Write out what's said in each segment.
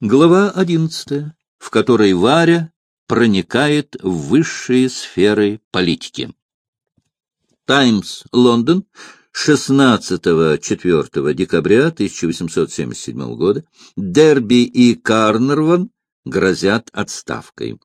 Глава одиннадцатая, в которой Варя проникает в высшие сферы политики. Таймс, Лондон, 16-4 декабря 1877 года. Дерби и Карнерван грозят отставкой.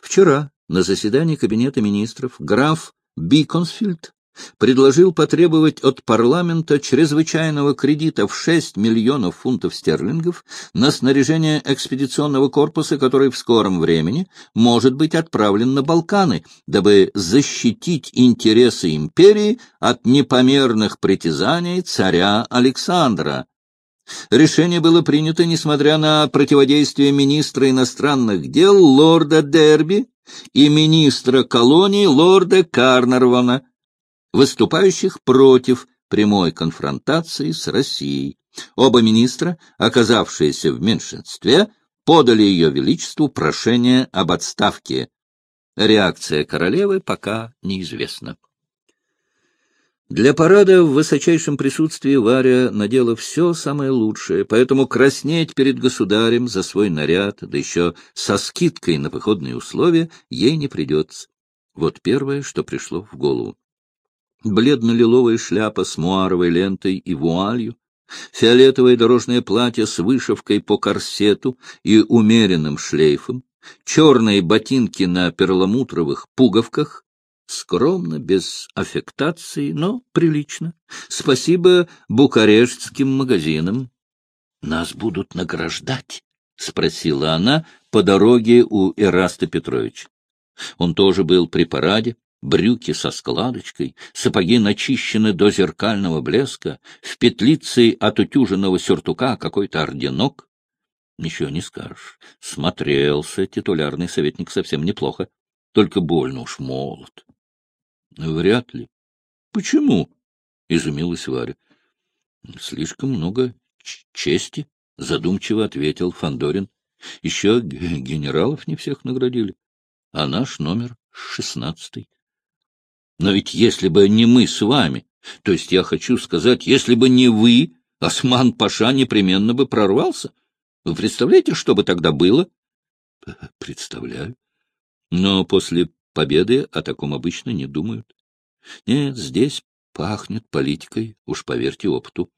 Вчера на заседании Кабинета министров граф Биконсфильд предложил потребовать от парламента чрезвычайного кредита в 6 миллионов фунтов стерлингов на снаряжение экспедиционного корпуса, который в скором времени может быть отправлен на Балканы, дабы защитить интересы империи от непомерных притязаний царя Александра. Решение было принято, несмотря на противодействие министра иностранных дел лорда Дерби и министра колонии лорда Карнарвана, выступающих против прямой конфронтации с Россией. Оба министра, оказавшиеся в меньшинстве, подали ее величеству прошение об отставке. Реакция королевы пока неизвестна. Для парада в высочайшем присутствии Варя надела все самое лучшее, поэтому краснеть перед государем за свой наряд, да еще со скидкой на походные условия, ей не придется. Вот первое, что пришло в голову бледно-лиловая шляпа с муаровой лентой и вуалью, фиолетовое дорожное платье с вышивкой по корсету и умеренным шлейфом, черные ботинки на перламутровых пуговках, скромно, без аффектации, но прилично. Спасибо букарештским магазинам. — Нас будут награждать? — спросила она по дороге у Эраста Петровича. Он тоже был при параде, брюки со складочкой, сапоги начищены до зеркального блеска, в петлице от утюженного сюртука какой-то орденок. Ничего не скажешь. Смотрелся титулярный советник совсем неплохо, только больно уж молод. Вряд ли. Почему? — изумилась Варя. — Слишком много чести, — задумчиво ответил Фандорин. Еще генералов не всех наградили, а наш номер шестнадцатый. Но ведь если бы не мы с вами, то есть я хочу сказать, если бы не вы, Осман-Паша непременно бы прорвался. Вы представляете, что бы тогда было? Представляю. Но после победы о таком обычно не думают. Нет, здесь пахнет политикой, уж поверьте опыту.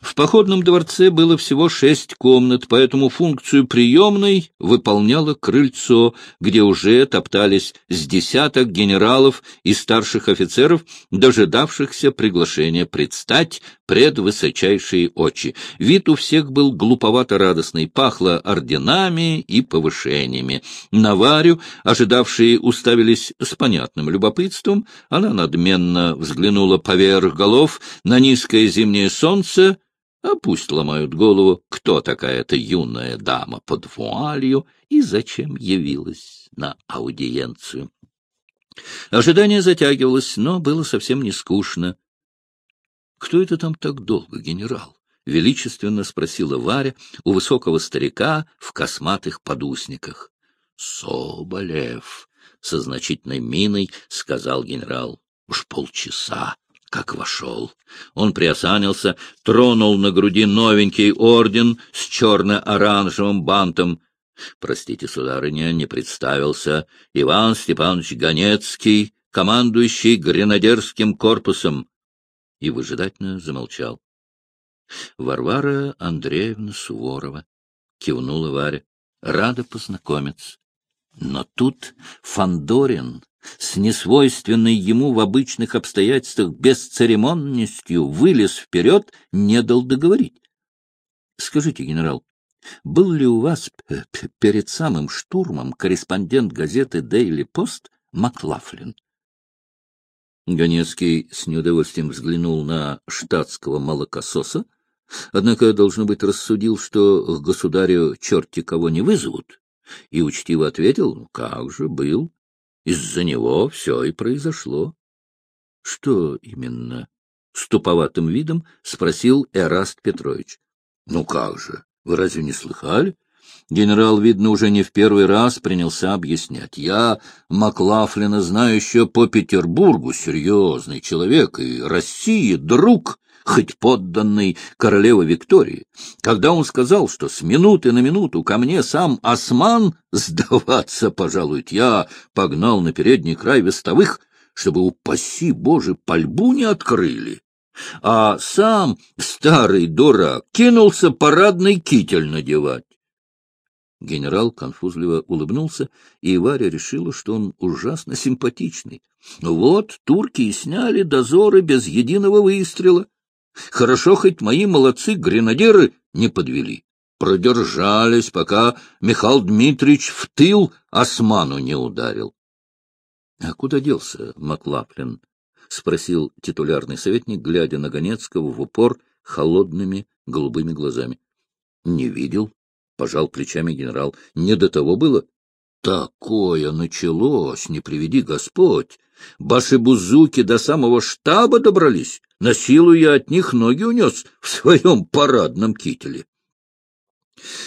В походном дворце было всего шесть комнат, поэтому функцию приемной выполняло крыльцо, где уже топтались с десяток генералов и старших офицеров, дожидавшихся приглашения предстать пред высочайшие очи. Вид у всех был глуповато-радостный, пахло орденами и повышениями. На Варю, ожидавшие, уставились с понятным любопытством, она надменно взглянула поверх голов на низкое зимнее солнце, а пусть ломают голову, кто такая эта юная дама под вуалью и зачем явилась на аудиенцию. Ожидание затягивалось, но было совсем не скучно. — Кто это там так долго, генерал? — величественно спросила Варя у высокого старика в косматых подусниках. — Соболев! — со значительной миной сказал генерал. — Уж полчаса как вошел. Он приосанился, тронул на груди новенький орден с черно-оранжевым бантом. Простите, сударыня, не представился. Иван Степанович Ганецкий, командующий гренадерским корпусом. И выжидательно замолчал. Варвара Андреевна Суворова, кивнула Варя, рада познакомиться. Но тут Фандорин с несвойственной ему в обычных обстоятельствах бесцеремонностью вылез вперед, не дал договорить. — Скажите, генерал, был ли у вас перед самым штурмом корреспондент газеты «Дейли Пост» Маклафлин? Ганецкий с неудовольствием взглянул на штатского молокососа, однако, должно быть, рассудил, что к государю черти кого не вызовут, и учтиво ответил, ну как же, был. Из-за него все и произошло. — Что именно? — с туповатым видом спросил Эраст Петрович. — Ну как же, вы разве не слыхали? Генерал, видно, уже не в первый раз принялся объяснять. Я Маклафлина знаю еще по Петербургу, серьезный человек, и России друг. Хоть подданный королевы Виктории, когда он сказал, что с минуты на минуту ко мне сам осман сдаваться, пожалуй, я погнал на передний край вестовых, чтобы, упаси Боже, пальбу не открыли. А сам старый дурак кинулся парадный китель надевать. Генерал конфузливо улыбнулся, и Варя решила, что он ужасно симпатичный. Вот турки и сняли дозоры без единого выстрела. Хорошо, хоть мои молодцы-гренадеры не подвели. Продержались, пока Михаил Дмитриевич в тыл осману не ударил. — А куда делся Маклафлин? — спросил титулярный советник, глядя на Ганецкого в упор холодными голубыми глазами. — Не видел, — пожал плечами генерал. — Не до того было? — Такое началось, не приведи Господь! Башибузуки до самого штаба добрались. На силу я от них ноги унес в своем парадном кителе.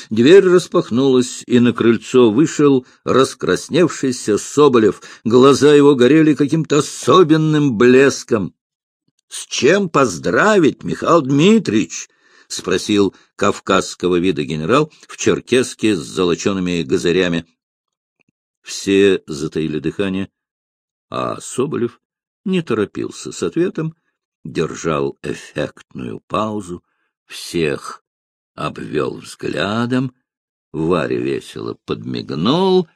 Дверь распахнулась, и на крыльцо вышел раскрасневшийся Соболев. Глаза его горели каким-то особенным блеском. — С чем поздравить, Михаил Дмитриевич? — спросил кавказского вида генерал в черкеске с золочеными газырями. Все затаили дыхание, а Соболев не торопился с ответом, держал эффектную паузу, всех обвел взглядом, Варя весело подмигнул,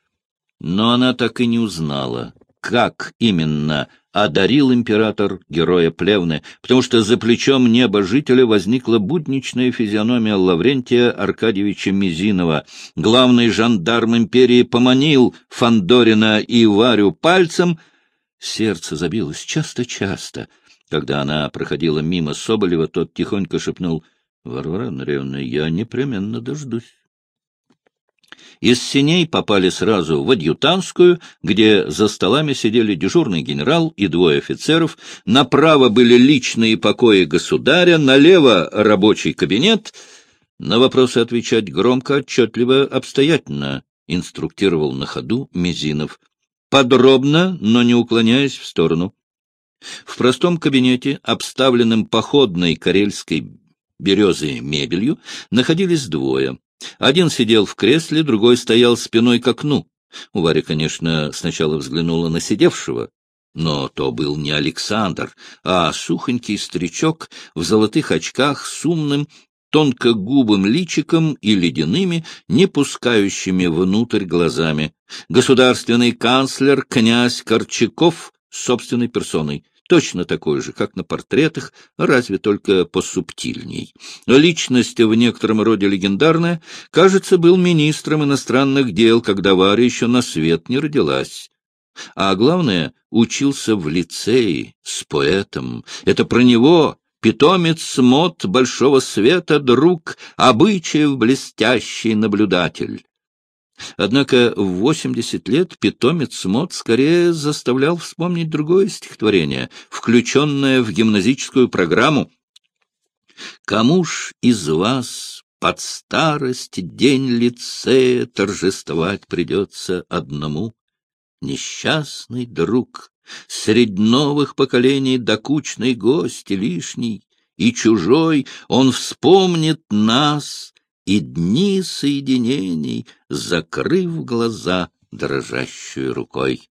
но она так и не узнала, как именно одарил император героя Плевны, потому что за плечом небожителя возникла будничная физиономия Лаврентия Аркадьевича Мизинова. Главный жандарм империи поманил Фандорина и Варю пальцем. Сердце забилось часто-часто. Когда она проходила мимо Соболева, тот тихонько шепнул — Варвара Андреевна, я непременно дождусь. Из синей попали сразу в адъютантскую, где за столами сидели дежурный генерал и двое офицеров, направо были личные покои государя, налево рабочий кабинет. На вопросы отвечать громко, отчетливо, обстоятельно, инструктировал на ходу Мизинов. Подробно, но не уклоняясь в сторону. В простом кабинете, обставленном походной карельской березой мебелью, находились двое. Один сидел в кресле, другой стоял спиной к окну. У Вари, конечно, сначала взглянула на сидевшего, но то был не Александр, а сухонький старичок в золотых очках с умным, тонкогубым личиком и ледяными, не пускающими внутрь глазами. Государственный канцлер князь Корчаков собственной персоной точно такой же, как на портретах, разве только посубтильней. Личность в некотором роде легендарная, кажется, был министром иностранных дел, когда Варя еще на свет не родилась. А главное, учился в лицее с поэтом. Это про него питомец мод большого света, друг, обычаев блестящий наблюдатель. Однако в восемьдесят лет питомец мод скорее заставлял вспомнить другое стихотворение, включенное в гимназическую программу. «Кому ж из вас под старость день лицея торжествовать придется одному? Несчастный друг, средь новых поколений докучный гость лишний, и чужой он вспомнит нас, и дни соединений, закрыв глаза дрожащей рукой.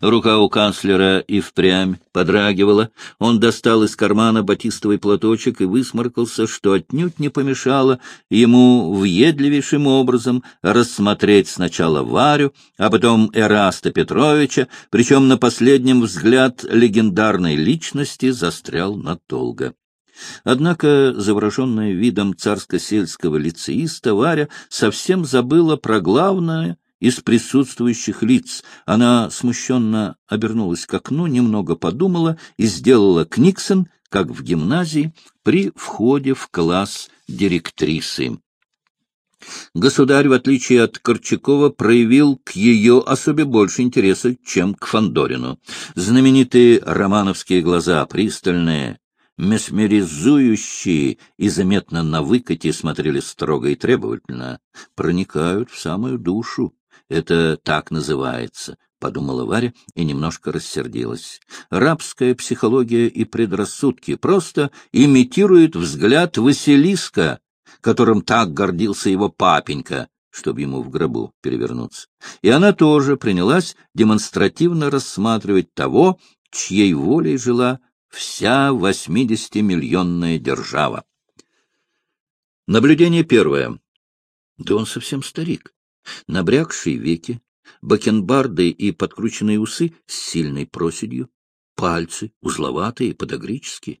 Рука у канцлера и впрямь подрагивала. Он достал из кармана батистовый платочек и высморкался, что отнюдь не помешало ему въедливейшим образом рассмотреть сначала Варю, а потом Эраста Петровича, причем на последнем взгляд легендарной личности застрял надолго. Однако, завороженная видом царско-сельского лицеиста, Варя совсем забыла про главное из присутствующих лиц. Она смущенно обернулась к окну, немного подумала и сделала книксон, как в гимназии, при входе в класс директрисы. Государь, в отличие от Корчакова, проявил к ее особе больше интереса, чем к Фандорину. Знаменитые романовские глаза, пристальные, месмеризующие и заметно на выкате смотрели строго и требовательно, проникают в самую душу. Это так называется подумала Варя и немножко рассердилась. Рабская психология и предрассудки просто имитируют взгляд Василиска, которым так гордился его папенька, чтобы ему в гробу перевернуться. И она тоже принялась демонстративно рассматривать того, чьей волей жила вся восьмидесятимиллионная держава. Наблюдение первое. Да он совсем старик. Набрякшие веки, бакенбарды и подкрученные усы с сильной проседью, пальцы узловатые и подогрические.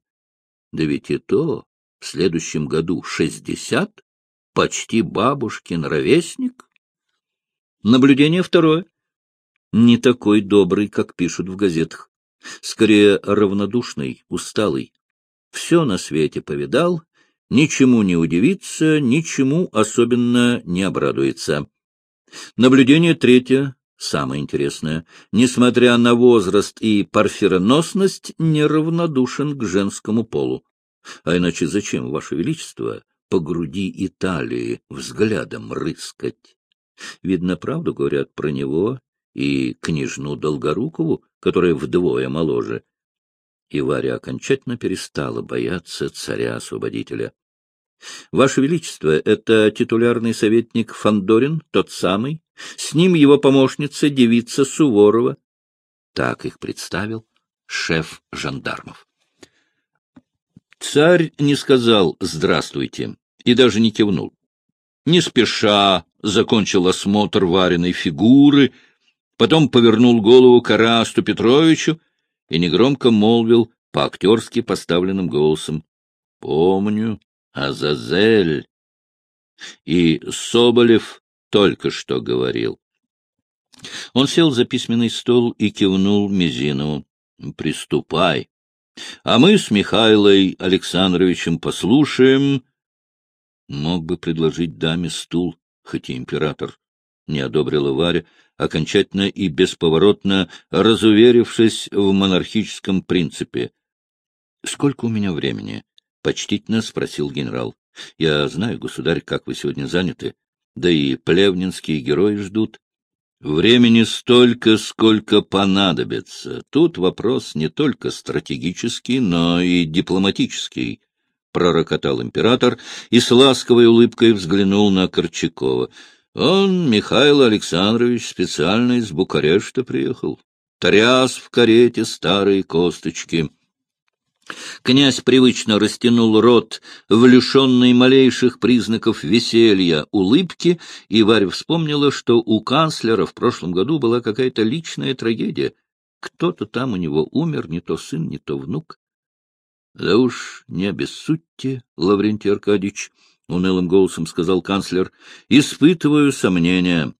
Да ведь и то в следующем году шестьдесят, почти бабушкин ровесник. Наблюдение второе. Не такой добрый, как пишут в газетах. Скорее равнодушный, усталый. Все на свете повидал, ничему не удивится, ничему особенно не обрадуется. Наблюдение третье, самое интересное. Несмотря на возраст и парфироносность, неравнодушен к женскому полу. А иначе зачем, Ваше Величество, по груди Италии взглядом рыскать? Видно, правду говорят про него и княжну Долгорукову, которая вдвое моложе. И Варя окончательно перестала бояться царя-освободителя. Ваше Величество, это титулярный советник Фандорин, тот самый. С ним его помощница, девица Суворова. Так их представил шеф жандармов. Царь не сказал «здравствуйте» и даже не кивнул. Не спеша закончил осмотр вареной фигуры, потом повернул голову к Арасту Петровичу и негромко молвил по-актерски поставленным голосом. — Помню, Азазель. И Соболев только что говорил. Он сел за письменный стол и кивнул Мизинову. — Приступай. А мы с Михайлой Александровичем послушаем. Мог бы предложить даме стул, хоть и император. Не одобрила Варя, окончательно и бесповоротно разуверившись в монархическом принципе. — Сколько у меня времени? — почтительно спросил генерал. — Я знаю, государь, как вы сегодня заняты, да и плевнинские герои ждут. Времени столько, сколько понадобится. Тут вопрос не только стратегический, но и дипломатический, — пророкотал император и с ласковой улыбкой взглянул на Корчакова. Он, Михаил Александрович, специально из Букарешта приехал. Тряс в карете старые косточки. Князь привычно растянул рот в лишенной малейших признаков веселья улыбки, и Варя вспомнила, что у канцлера в прошлом году была какая-то личная трагедия. Кто-то там у него умер, не то сын, не то внук. — Да уж не обессудьте, Лаврентий Аркадьевич, — унылым голосом сказал канцлер, — испытываю сомнения.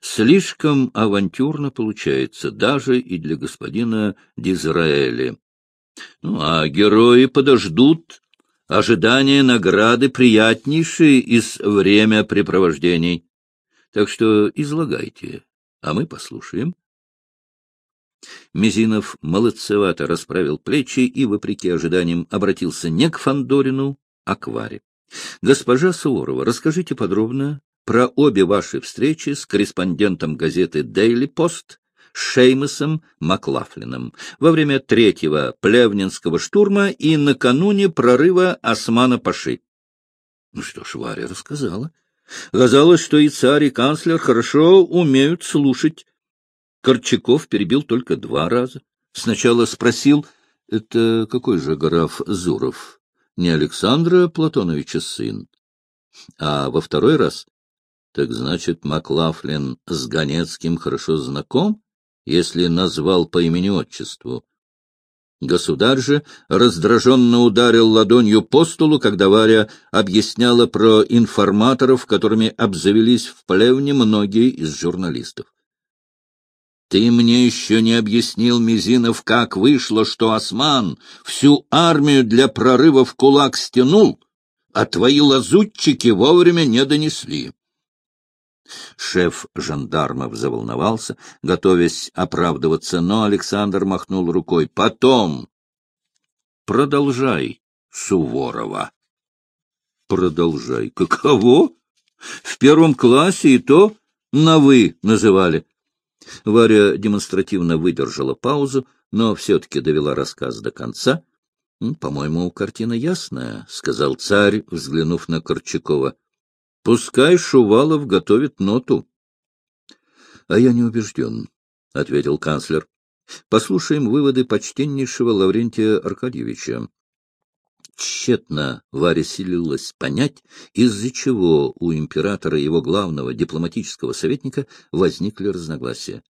Слишком авантюрно получается, даже и для господина Дизраэля. Ну, а герои подождут. Ожидание награды приятнейшее из времяпрепровождений. Так что излагайте, а мы послушаем. Мизинов молодцевато расправил плечи и, вопреки ожиданиям, обратился не к Фандорину, а к Варе. — Госпожа Суворова, расскажите подробно про обе ваши встречи с корреспондентом газеты «Дейли Пост» Шеймосом Маклафлином во время третьего плевнинского штурма и накануне прорыва Османа-Паши. Ну что ж, Варя рассказала. Казалось, что и царь, и канцлер хорошо умеют слушать. Корчаков перебил только два раза. Сначала спросил, это какой же граф Зуров? Не Александра Платоновича сын. А во второй раз, так значит, Маклафлин с Ганецким хорошо знаком? если назвал по имени-отчеству. Государь же раздраженно ударил ладонью по столу, когда Варя объясняла про информаторов, которыми обзавелись в плевне многие из журналистов. Ты мне еще не объяснил, Мизинов, как вышло, что осман всю армию для прорыва в кулак стянул, а твои лазутчики вовремя не донесли. Шеф жандармов заволновался, готовясь оправдываться, но Александр махнул рукой. — Потом! — Продолжай, Суворова. — Продолжай. Каково? В первом классе и то на «вы» называли. Варя демонстративно выдержала паузу, но все-таки довела рассказ до конца. — По-моему, картина ясная, — сказал царь, взглянув на Корчакова. — Пускай Шувалов готовит ноту. — А я не убежден, — ответил канцлер. — Послушаем выводы почтеннейшего Лаврентия Аркадьевича. Тщетно Варя силилась понять, из-за чего у императора и его главного дипломатического советника возникли разногласия.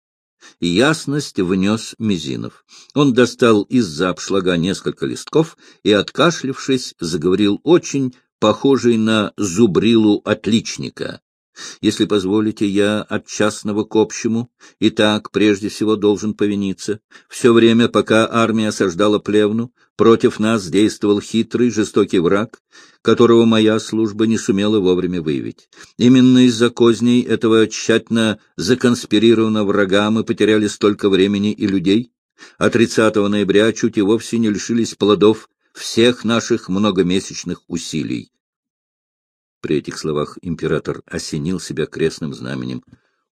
Ясность внес Мизинов. Он достал из-за обшлага несколько листков и, откашлившись, заговорил очень похожий на зубрилу отличника. Если позволите, я от частного к общему, и так прежде всего должен повиниться. Все время, пока армия осаждала Плевну, против нас действовал хитрый, жестокий враг, которого моя служба не сумела вовремя выявить. Именно из-за козней этого тщательно законспирированного врага мы потеряли столько времени и людей, а 30 ноября чуть и вовсе не лишились плодов всех наших многомесячных усилий. При этих словах император осенил себя крестным знаменем.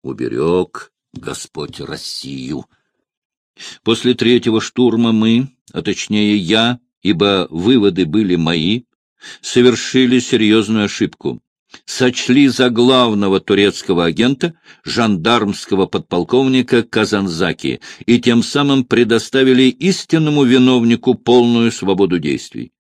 «Уберег Господь Россию!» После третьего штурма мы, а точнее я, ибо выводы были мои, совершили серьезную ошибку. Сочли за главного турецкого агента жандармского подполковника Казанзаки и тем самым предоставили истинному виновнику полную свободу действий.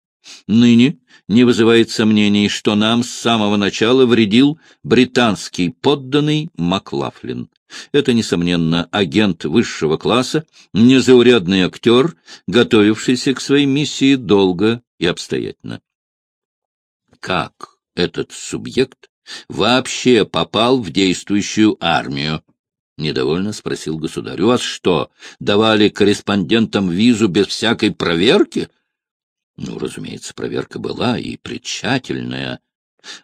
Ныне не вызывает сомнений, что нам с самого начала вредил британский подданный Маклафлин. Это, несомненно, агент высшего класса, незаурядный актер, готовившийся к своей миссии долго и обстоятельно. Как этот субъект вообще попал в действующую армию? — недовольно спросил государь. — У вас что, давали корреспондентам визу без всякой проверки? — ну, разумеется, проверка была и притщательная.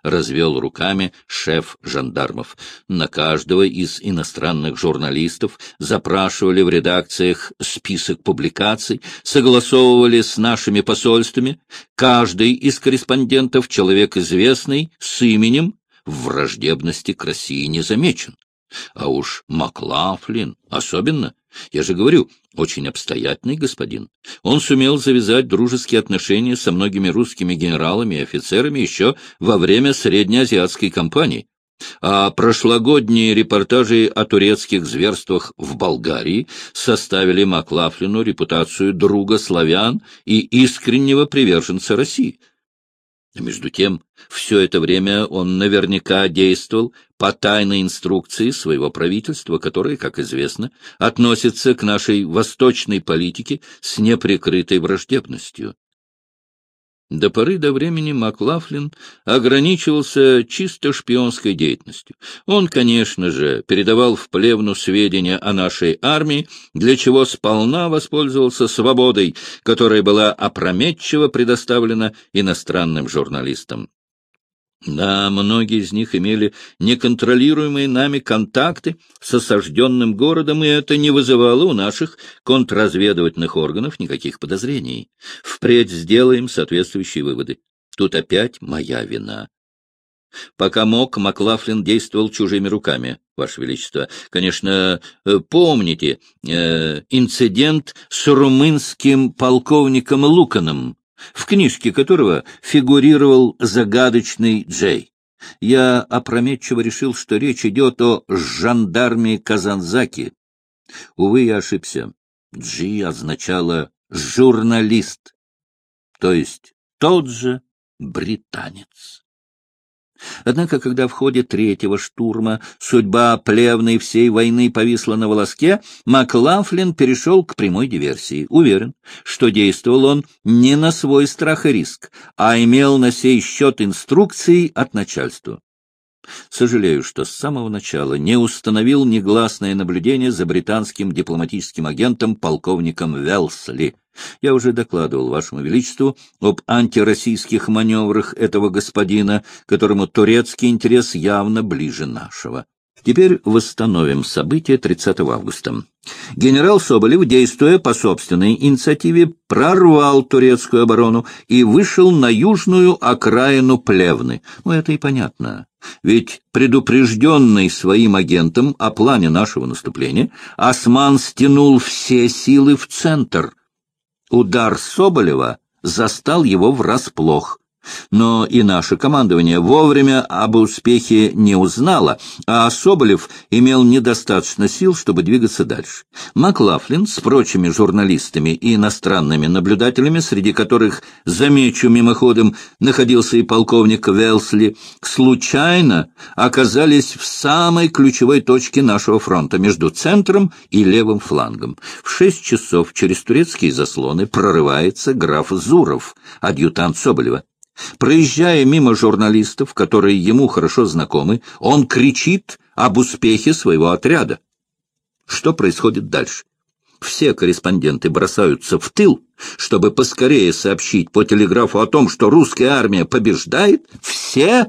Развел руками шеф жандармов. На каждого из иностранных журналистов запрашивали в редакциях список публикаций, согласовывали с нашими посольствами. Каждый из корреспондентов, человек известный, с именем, в враждебности к России не замечен. А уж Маклафлин особенно. Я же говорю, очень обстоятельный господин. Он сумел завязать дружеские отношения со многими русскими генералами и офицерами еще во время среднеазиатской кампании. А прошлогодние репортажи о турецких зверствах в Болгарии составили Маклафлину репутацию друга славян и искреннего приверженца России. Между тем, все это время он наверняка действовал по тайной инструкции своего правительства, которое, как известно, относится к нашей восточной политике с неприкрытой враждебностью. До поры до времени Маклафлин ограничивался чисто шпионской деятельностью. Он, конечно же, передавал в плевну сведения о нашей армии, для чего сполна воспользовался свободой, которая была опрометчиво предоставлена иностранным журналистам. Да, многие из них имели неконтролируемые нами контакты с осажденным городом, и это не вызывало у наших контрразведывательных органов никаких подозрений. Впредь сделаем соответствующие выводы. Тут опять моя вина. Пока мог, Маклафлин действовал чужими руками, Ваше Величество. Конечно, э, помните э, инцидент с румынским полковником Луканом, в книжке которого фигурировал загадочный Джей. Я опрометчиво решил, что речь идет о жандарме Казанзаки. Увы, я ошибся. Джи означало «журналист», то есть тот же британец. Однако, когда в ходе третьего штурма судьба плевной всей войны повисла на волоске, Маклафлин перешел к прямой диверсии. Уверен, что действовал он не на свой страх и риск, а имел на сей счет инструкции от начальства. Сожалею, что с самого начала не установил негласное наблюдение за британским дипломатическим агентом полковником Велсли. Я уже докладывал Вашему Величеству об антироссийских маневрах этого господина, которому турецкий интерес явно ближе нашего. Теперь восстановим события 30 августа. Генерал Соболев, действуя по собственной инициативе, прорвал турецкую оборону и вышел на южную окраину Плевны. Ну, это и понятно. Ведь предупрежденный своим агентом о плане нашего наступления, Осман стянул все силы в центр. Удар Соболева застал его врасплох. Но и наше командование вовремя об успехе не узнало, а Соболев имел недостаточно сил, чтобы двигаться дальше. Маклафлин с прочими журналистами и иностранными наблюдателями, среди которых, замечу мимоходом, находился и полковник Велсли, случайно оказались в самой ключевой точке нашего фронта, между центром и левым флангом. В шесть часов через турецкие заслоны прорывается граф Зуров, адъютант Соболева. Проезжая мимо журналистов, которые ему хорошо знакомы, он кричит об успехе своего отряда. Что происходит дальше? Все корреспонденты бросаются в тыл, чтобы поскорее сообщить по телеграфу о том, что русская армия побеждает. Все,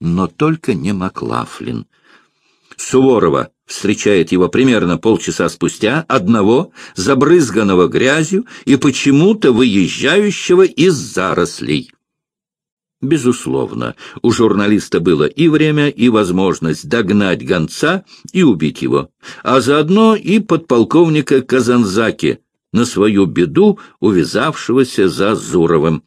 но только не Маклафлин. Суворова встречает его примерно полчаса спустя, одного, забрызганного грязью и почему-то выезжающего из зарослей. Безусловно, у журналиста было и время, и возможность догнать гонца и убить его, а заодно и подполковника Казанзаки, на свою беду увязавшегося за Зуровым.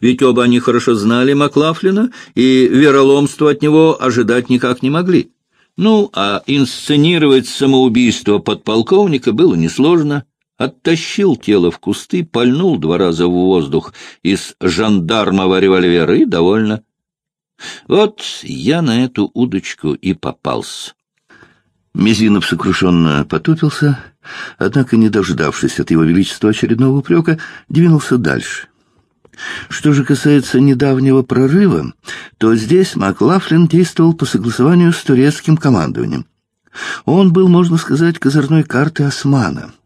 Ведь оба они хорошо знали Маклафлина, и вероломства от него ожидать никак не могли. Ну, а инсценировать самоубийство подполковника было несложно оттащил тело в кусты, пальнул два раза в воздух из жандармового револьвера и довольно. Вот я на эту удочку и попался. Мизинов сокрушенно потупился, однако, не дождавшись от его величества очередного упрека, двинулся дальше. Что же касается недавнего прорыва, то здесь Маклафлин действовал по согласованию с турецким командованием. Он был, можно сказать, козырной картой османа —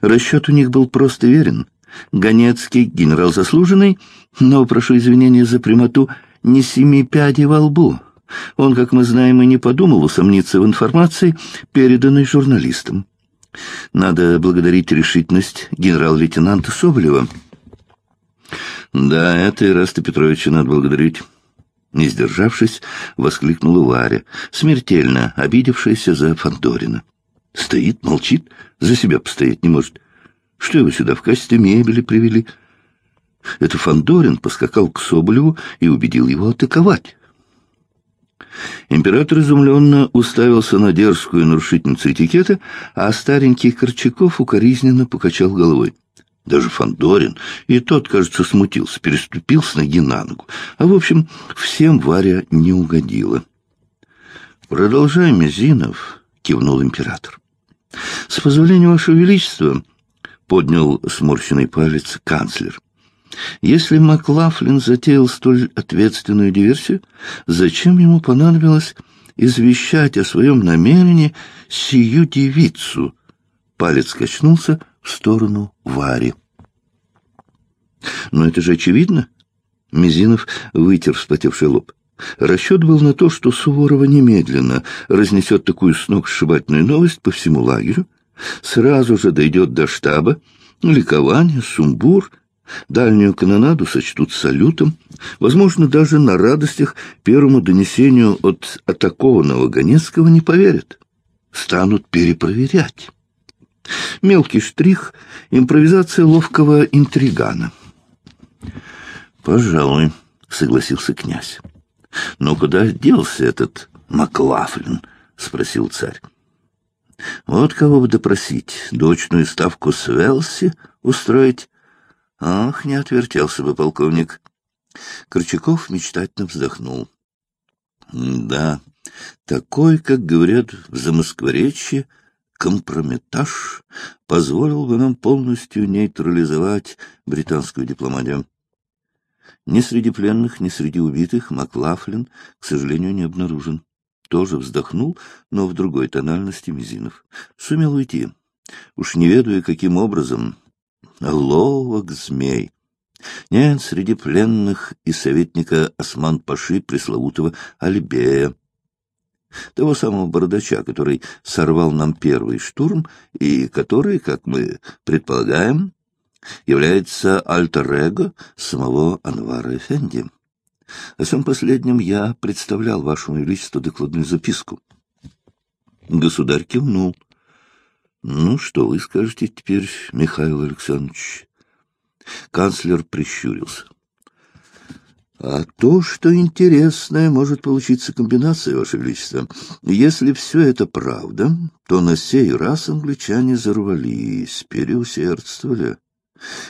Расчет у них был просто верен. Ганецкий, генерал заслуженный, но, прошу извинения за прямоту, не семи пядей во лбу. Он, как мы знаем, и не подумал усомниться в информации, переданной журналистам. Надо благодарить решительность генерал-лейтенанта Соболева. «Да, это Ираста Петровича надо благодарить». Не сдержавшись, воскликнула Варя, смертельно обидевшаяся за Фандорина. Стоит, молчит, за себя постоять не может. Что его сюда в качестве мебели привели? Это Фандорин поскакал к Соболеву и убедил его атаковать. Император изумленно уставился на дерзкую нарушительницу этикета, а старенький Корчаков укоризненно покачал головой. Даже Фандорин, и тот, кажется, смутился, переступил с ноги на ногу. А, в общем, всем Варя не угодила. «Продолжай, Мизинов», — кивнул император. — С позволения, Ваше Величества, — поднял сморщенный палец канцлер, — если Маклафлин затеял столь ответственную диверсию, зачем ему понадобилось извещать о своем намерении сию девицу? Палец качнулся в сторону Вари. — Но это же очевидно. Мизинов вытер вспотевший лоб. Расчет был на то, что Суворова немедленно разнесет такую сногсшибательную новость по всему лагерю, сразу же дойдет до штаба, ликование, сумбур, дальнюю канонаду сочтут салютом, возможно, даже на радостях первому донесению от атакованного Ганецкого не поверят, станут перепроверять. Мелкий штрих — импровизация ловкого интригана. «Пожалуй», — согласился князь. — Но куда делся этот Маклафлин? — спросил царь. — Вот кого бы допросить, дочную ставку с Велси устроить? Ах, не отвертелся бы полковник. Корчаков мечтательно вздохнул. — Да, такой, как говорят в Замоскворечье, компрометаж позволил бы нам полностью нейтрализовать британскую дипломатию. Ни среди пленных, ни среди убитых Маклафлин, к сожалению, не обнаружен. Тоже вздохнул, но в другой тональности Мизинов. Сумел уйти. Уж не ведая, каким образом. Ловок змей. Нет, среди пленных и советника Осман-Паши пресловутого Альбея. того самого бардача, который сорвал нам первый штурм и который, как мы предполагаем, является альтер-эго самого Анвара Эфенди. О всем последнем я представлял вашему величеству докладную записку. Государь кивнул. Ну, что вы скажете теперь, Михаил Александрович? Канцлер прищурился. А то, что интересное, может получиться комбинация, Ваше Величество. Если все это правда, то на сей раз англичане зарвались, переусердствовали.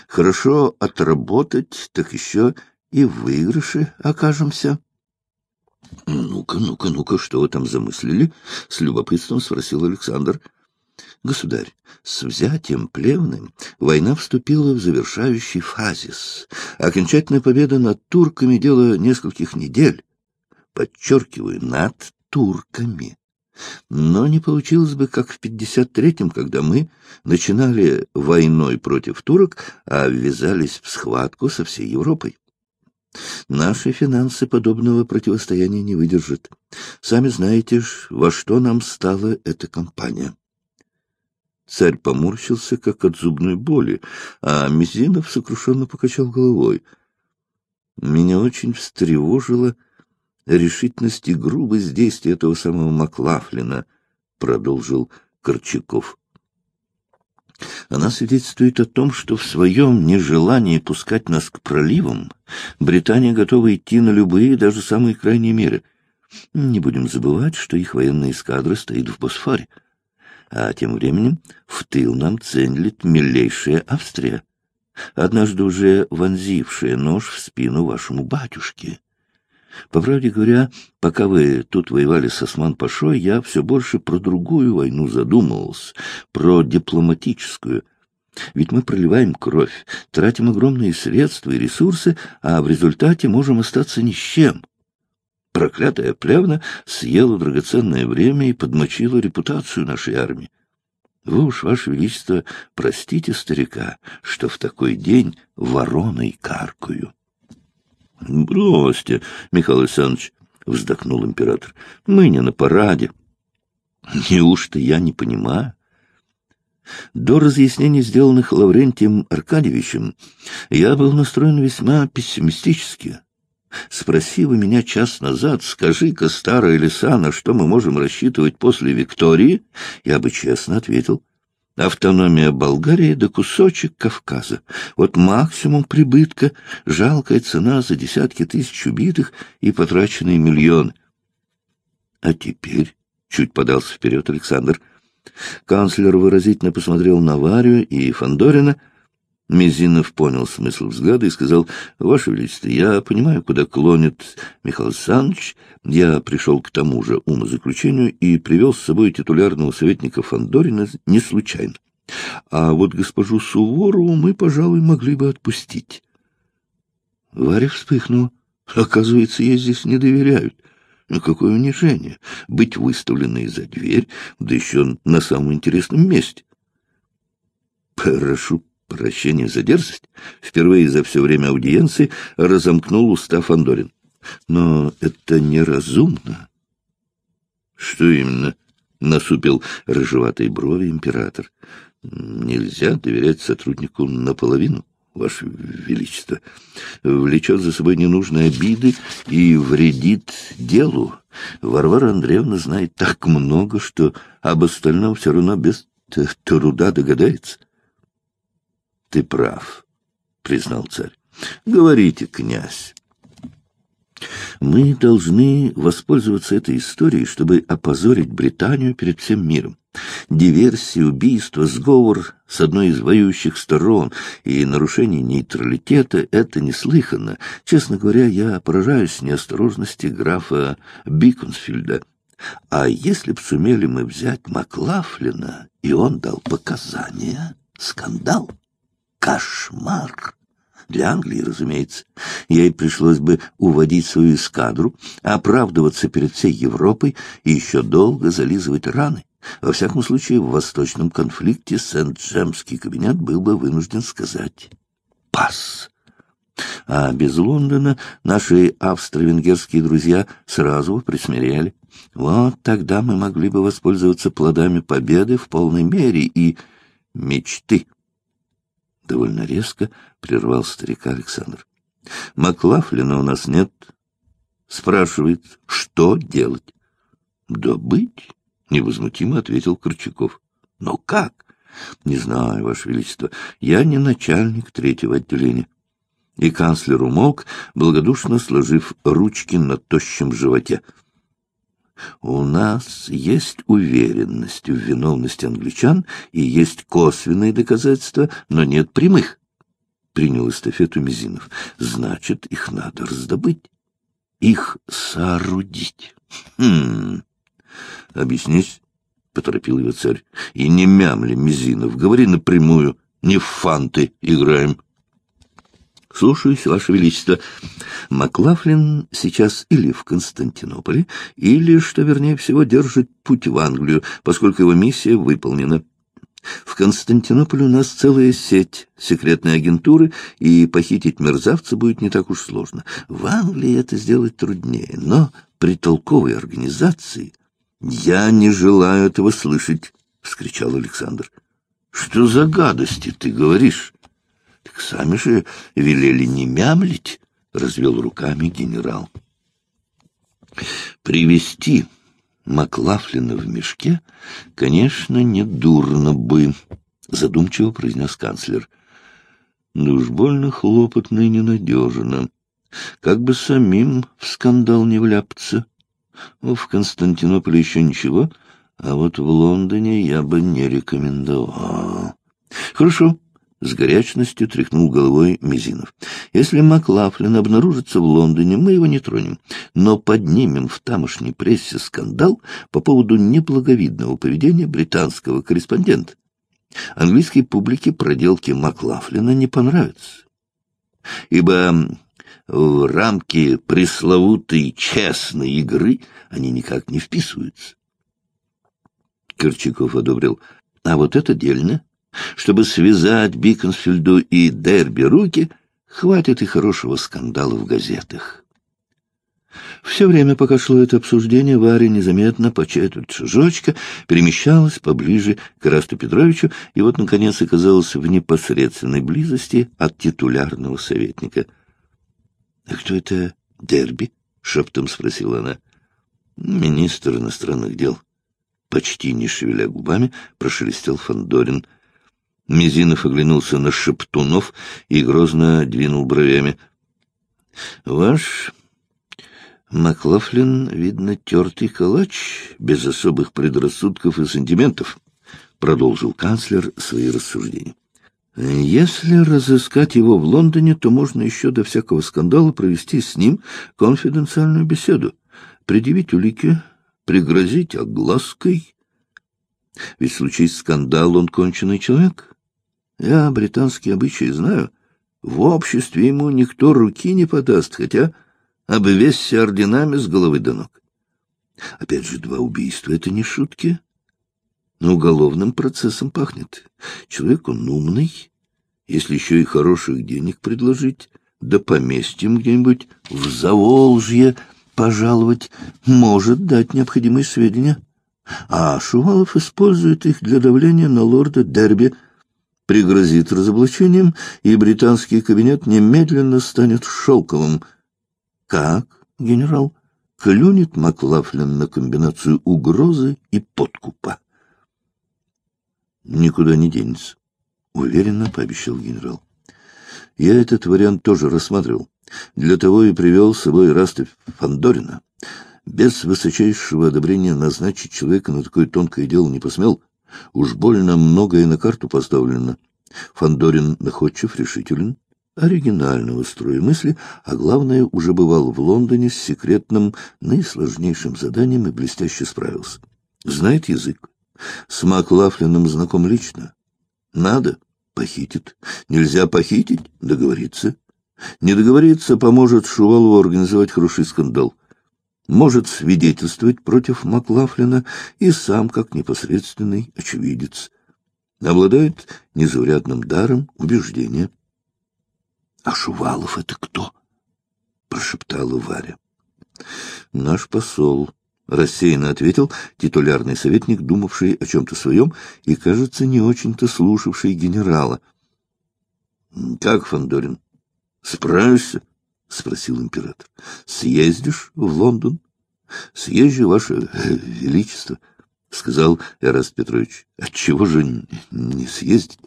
Хорошо отработать, так еще и в выигрыше окажемся. — Ну-ка, ну-ка, ну-ка, что вы там замыслили? — с любопытством спросил Александр. — Государь, с взятием Плевны война вступила в завершающий фазис. Окончательная победа над турками — дело нескольких недель. Подчеркиваю, над турками. Но не получилось бы, как в 53-м, когда мы начинали войной против турок, а ввязались в схватку со всей Европой. Наши финансы подобного противостояния не выдержат. Сами знаете ж, во что нам стала эта компания. Царь поморщился, как от зубной боли, а Мизинов сокрушенно покачал головой. Меня очень встревожило решительность и грубость действий этого самого Маклафлина, — продолжил Корчаков. Она свидетельствует о том, что в своем нежелании пускать нас к проливам Британия готова идти на любые, даже самые крайние меры. Не будем забывать, что их военная эскадра стоит в Босфоре. А тем временем в тыл нам ценит милейшая Австрия, однажды уже вонзившая нож в спину вашему батюшке. По правде говоря, пока вы тут воевали с Осман-Пашой, я все больше про другую войну задумывался, про дипломатическую. Ведь мы проливаем кровь, тратим огромные средства и ресурсы, а в результате можем остаться ни с чем. Проклятая плевна съела драгоценное время и подмочила репутацию нашей армии. Вы уж, Ваше Величество, простите старика, что в такой день вороной каркаю. — Бросьте, Михаил Александрович, — вздохнул император, — мы не на параде. — Неужто я не понимаю? До разъяснений, сделанных Лаврентием Аркадьевичем, я был настроен весьма пессимистически. Спроси вы меня час назад, скажи-ка, старая лиса, на что мы можем рассчитывать после Виктории, я бы честно ответил — Автономия Болгарии да кусочек Кавказа. Вот максимум прибытка, жалкая цена за десятки тысяч убитых и потраченные миллионы. А теперь, — чуть подался вперед Александр, — канцлер выразительно посмотрел на Варю и Фандорина. Мизинов понял смысл взгляда и сказал, — Ваше Величество, я понимаю, куда клонит Михаил Александрович, я пришел к тому же умозаключению и привел с собой титулярного советника Фандорина не случайно. А вот госпожу Суворову мы, пожалуй, могли бы отпустить. Варя вспыхнула. Оказывается, ей здесь не доверяют. Ну, какое унижение! Быть выставленной за дверь, да еще на самом интересном месте. Прошу прощения за дерзость. Впервые за все время аудиенции разомкнул уста Фандорин. Но это неразумно. — Что именно? — насупил рыжеватые брови император. — Нельзя доверять сотруднику наполовину, Ваше Величество. Влечет за собой ненужные обиды и вредит делу. Варвара Андреевна знает так много, что об остальном все равно без труда догадается. — Ты прав, — признал царь. — Говорите, князь. Мы должны воспользоваться этой историей, чтобы опозорить Британию перед всем миром. Диверсия, убийство, сговор с одной из воюющих сторон и нарушение нейтралитета — это неслыханно. Честно говоря, я поражаюсь неосторожности графа Биконсфильда. А если б сумели мы взять Маклафлина, и он дал показания, скандал, кошмар для Англии, разумеется. Ей пришлось бы уводить свою эскадру, оправдываться перед всей Европой и еще долго зализывать раны. Во всяком случае, в восточном конфликте Сент-Джемский кабинет был бы вынужден сказать «пас». А без Лондона наши австро-венгерские друзья сразу присмирели. Вот тогда мы могли бы воспользоваться плодами победы в полной мере и мечты. Довольно резко прервал старика Александр. Маклафлина у нас нет. Спрашивает, что делать? Да быть, невозмутимо ответил Корчаков. Но как? Не знаю, Ваше Величество, я не начальник третьего отделения. И канцлер умолк, благодушно сложив ручки на тощем животе. У нас есть уверенность в виновности англичан и есть косвенные доказательства, но нет прямых. Принял эстафету Мизинов. Значит, их надо раздобыть. Их соорудить. Хм. Объяснись, — поторопил его царь. И не мямли, Мизинов, говори напрямую. Не в фанты играем. Слушаюсь, Ваше Величество. Маклафлин сейчас или в Константинополе, или, что вернее всего, держит путь в Англию, поскольку его миссия выполнена. В Константинополе у нас целая сеть секретной агентуры, и похитить мерзавца будет не так уж сложно. В Англии это сделать труднее, но при толковой организации... — Я не желаю этого слышать, — вскричал Александр. — Что за гадости ты говоришь? Так сами же велели не мямлить, — развел руками генерал. Привести Маклафлина в мешке, конечно, не дурно бы, — задумчиво произнес канцлер. Но уж больно хлопотно и ненадежно. Как бы самим в скандал не вляпаться. В Константинополе еще ничего, а вот в Лондоне я бы не рекомендовал. Хорошо, с горячностью тряхнул головой Мизинов. «Если Маклафлин обнаружится в Лондоне, мы его не тронем, но поднимем в тамошней прессе скандал по поводу неблаговидного поведения британского корреспондента. Английской публике проделки Маклафлина не понравятся, ибо в рамки пресловутой честной игры они никак не вписываются». Корчаков одобрил. «А вот это дельно». Чтобы связать Биконсфильду и Дерби руки, хватит и хорошего скандала в газетах. Все время, пока шло это обсуждение, Варя незаметно по четверть шажочка перемещалась поближе к Расту Петровичу и вот, наконец, оказалась в непосредственной близости от титулярного советника. — А кто это Дерби? — шептом спросила она. — Министр иностранных дел. Почти не шевеля губами, прошелестел Фандорин. Мизинов оглянулся на Шептунов и грозно двинул бровями. — Ваш Маклафлин, видно, тертый калач, без особых предрассудков и сантиментов, — продолжил канцлер свои рассуждения. Если разыскать его в Лондоне, то можно еще до всякого скандала провести с ним конфиденциальную беседу, предъявить улики, пригрозить оглаской. Ведь случись скандал, он конченый человек. Я британские обычаи знаю. В обществе ему никто руки не подаст, хотя обвесься орденами с головы до ног. Опять же, два убийства — это не шутки. Но уголовным процессом пахнет. Человек он умный, если еще и хороших денег предложить, да поместьем где-нибудь в Заволжье пожаловать, может дать необходимые сведения. А Шувалов использует их для давления на лорда Дерби — пригрозит разоблачением, и британский кабинет немедленно станет шелковым. Как, генерал, клюнет Маклафлин на комбинацию угрозы и подкупа? Никуда не денется, — уверенно пообещал генерал. Я этот вариант тоже рассматривал. Для того и привел с собой Расты Фандорина. Без высочайшего одобрения назначить человека на такое тонкое дело не посмел — Уж больно многое на карту поставлено. Фандорин находчив, решителен, оригинального строя мысли, а главное, уже бывал в Лондоне с секретным, наисложнейшим заданием и блестяще справился. Знает язык. С Маклафлином знаком лично. Надо — похитит. Нельзя похитить — договориться. Не договориться поможет Шувалову организовать хороший скандал — может свидетельствовать против Маклафлина и сам как непосредственный очевидец. Обладает незаурядным даром убеждения. А Шувалов это кто? — прошептала Варя. — Наш посол, — рассеянно ответил титулярный советник, думавший о чем-то своем и, кажется, не очень-то слушавший генерала. — Как, Фандорин, справишься? — спросил император. — Съездишь в Лондон? — Съезжу, ваше величество, — сказал Эраст Петрович. — Отчего же не съездить?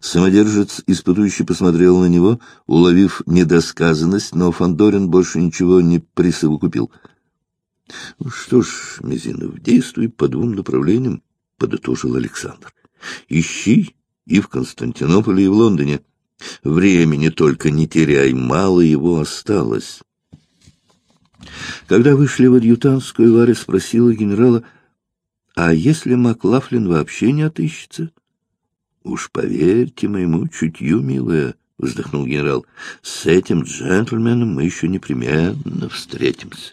Самодержец испытующий посмотрел на него, уловив недосказанность, но Фандорин больше ничего не присовокупил. — Что ж, Мизинов, действуй по двум направлениям, — подытожил Александр. — Ищи и в Константинополе, и в Лондоне. Времени только не теряй, мало его осталось. Когда вышли в адъютантскую, Варя спросила генерала, а если Маклафлин вообще не отыщется? —— Уж поверьте моему чутью, милая, — вздохнул генерал, — с этим джентльменом мы еще непременно встретимся.